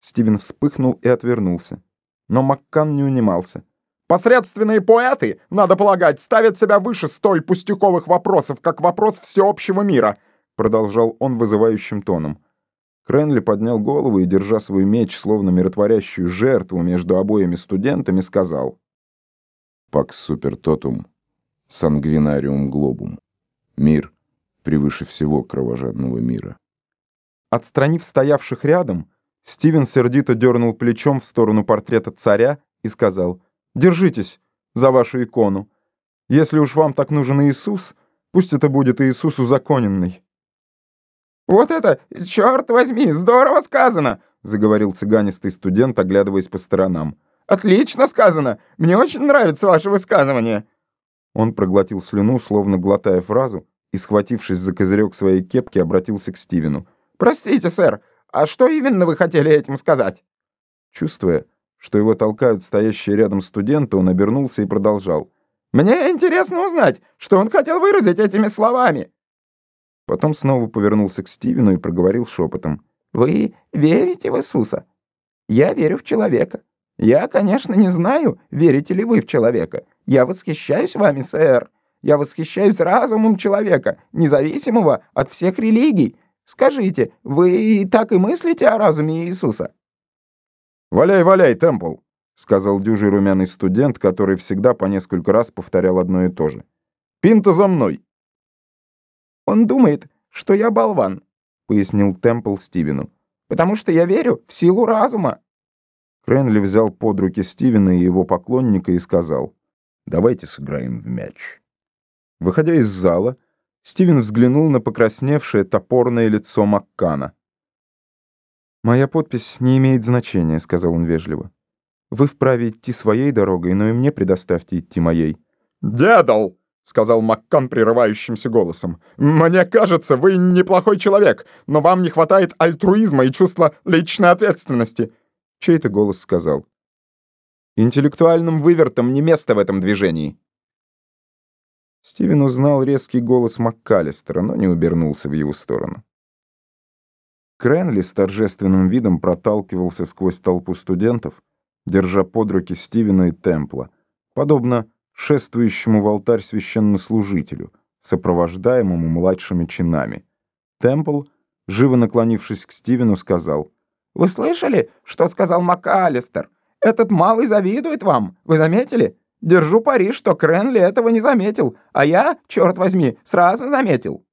Стивен вспыхнул и отвернулся. Но Маккан не унимался. «Посредственные поэты, надо полагать, ставят себя выше столь пустяковых вопросов, как вопрос всеобщего мира», продолжал он вызывающим тоном. Кренли поднял голову и, держа свой меч, словно миротворящую жертву между обоими студентами, сказал «Пакс супер тотум, сангвинариум глобум. Мир превыше всего кровожадного мира». Отстранив стоявших рядом, Стивен сердито дернул плечом в сторону портрета царя и сказал «Держитесь за вашу икону. Если уж вам так нужен Иисус, пусть это будет Иисус узаконенный». «Вот это, черт возьми, здорово сказано!» — заговорил цыганистый студент, оглядываясь по сторонам. «Отлично сказано! Мне очень нравится ваше высказывание!» Он проглотил слюну, словно глотая фразу, и, схватившись за козырек своей кепки, обратился к Стивену. «Простите, сэр, а что именно вы хотели этим сказать?» Чувствуя, что его толкают стоящие рядом студенты, он обернулся и продолжал. «Мне интересно узнать, что он хотел выразить этими словами». Потом снова повернулся к Стивену и проговорил шепотом. «Вы верите в Иисуса? Я верю в человека. Я, конечно, не знаю, верите ли вы в человека. Я восхищаюсь вами, сэр. Я восхищаюсь разумом человека, независимого от всех религий, Скажите, вы так и мыслите о разуме Иисуса?» «Валяй, валяй, Темпл!» — сказал дюжий румяный студент, который всегда по несколько раз повторял одно и то же. «Пинта за мной!» «Он думает, что я болван», — пояснил Темпл Стивену, «потому что я верю в силу разума». Кренли взял под руки Стивена и его поклонника и сказал, «Давайте сыграем в мяч». Выходя из зала, Стивен взглянул на покрасневшее топорное лицо Маккана. «Моя подпись не имеет значения», — сказал он вежливо. «Вы вправе идти своей дорогой, но и мне предоставьте идти моей». «Дедал!» — сказал Маккан прерывающимся голосом. «Мне кажется, вы неплохой человек, но вам не хватает альтруизма и чувства личной ответственности». Чей-то голос сказал. «Интеллектуальным вывертом не место в этом движении». Стивен узнал резкий голос МакКаллистера, но не убернулся в его сторону. Кренли с торжественным видом проталкивался сквозь толпу студентов, держа под руки Стивена и Темпла, подобно шествующему в алтарь священнослужителю, сопровождаемому младшими чинами. Темпл, живо наклонившись к Стивену, сказал, «Вы слышали, что сказал МакАлистер? Этот малый завидует вам, вы заметили? Держу пари, что Кренли этого не заметил, а я, черт возьми, сразу заметил».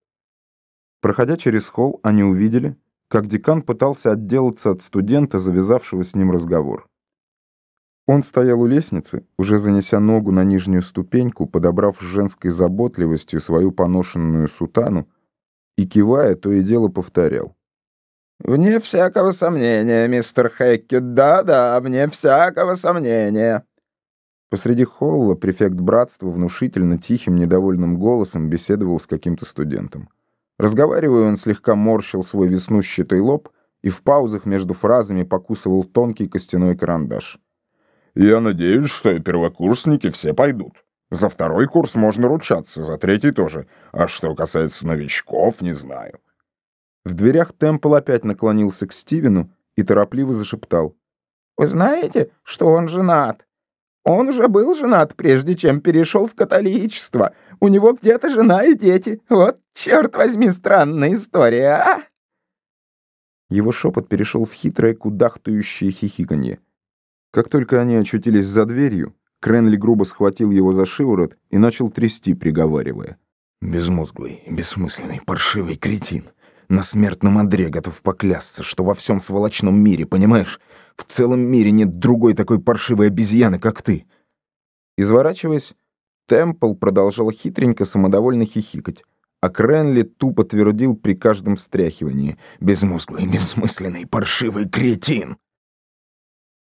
Проходя через холл, они увидели, как декан пытался отделаться от студента, завязавшего с ним разговор. Он стоял у лестницы, уже занеся ногу на нижнюю ступеньку, подобрав с женской заботливостью свою поношенную сутану, и, кивая, то и дело повторял. «Вне всякого сомнения, мистер Хэккет, да-да, вне всякого сомнения». Посреди холла префект братства внушительно тихим, недовольным голосом беседовал с каким-то студентом. Разговаривая, он слегка морщил свой веснущатый лоб и в паузах между фразами покусывал тонкий костяной карандаш. «Я надеюсь, что первокурсники все пойдут. За второй курс можно ручаться, за третий тоже. А что касается новичков, не знаю». В дверях Темпл опять наклонился к Стивену и торопливо зашептал. «Вы знаете, что он женат?» Он уже был женат, прежде чем перешел в католичество. У него где-то жена и дети. Вот, черт возьми, странная история, а!» Его шепот перешел в хитрое кудахтающее хихиканье. Как только они очутились за дверью, Кренли грубо схватил его за шиворот и начал трясти, приговаривая. «Безмозглый, бессмысленный, паршивый кретин на смертном одре готов поклясться, что во всем сволочном мире, понимаешь? В целом мире нет другой такой паршивой обезьяны, как ты. Изворачиваясь, Темпл продолжал хитренько самодовольно хихикать, а Кренли тупо твердил при каждом встряхивании. «Безмозглый, бессмысленный, паршивый кретин!»